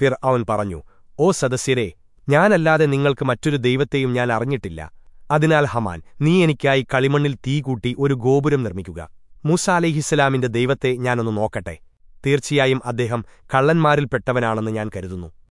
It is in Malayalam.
ഫിർ അവൻ പറഞ്ഞു ഓ സദസ്യരെ ഞാനല്ലാതെ നിങ്ങൾക്ക് മറ്റൊരു ദൈവത്തെയും ഞാൻ അറിഞ്ഞിട്ടില്ല. അതിനാൽ ഹമാൻ നീ എനിക്കായി കളിമണ്ണിൽ തീ കൂട്ടി ഒരു ഗോപുരം നിർമ്മിക്കുക. മൂസ അലിഹിസ്സലാമിന്റെ ദൈവത്തെ ഞാനൊന്ന് നോക്കട്ടെ. തീർച്ചയായും അദ്ദേഹം കള്ളന്മാരിൽപ്പെട്ടവനാണെന്ന് ഞാൻ കരുതുന്നു.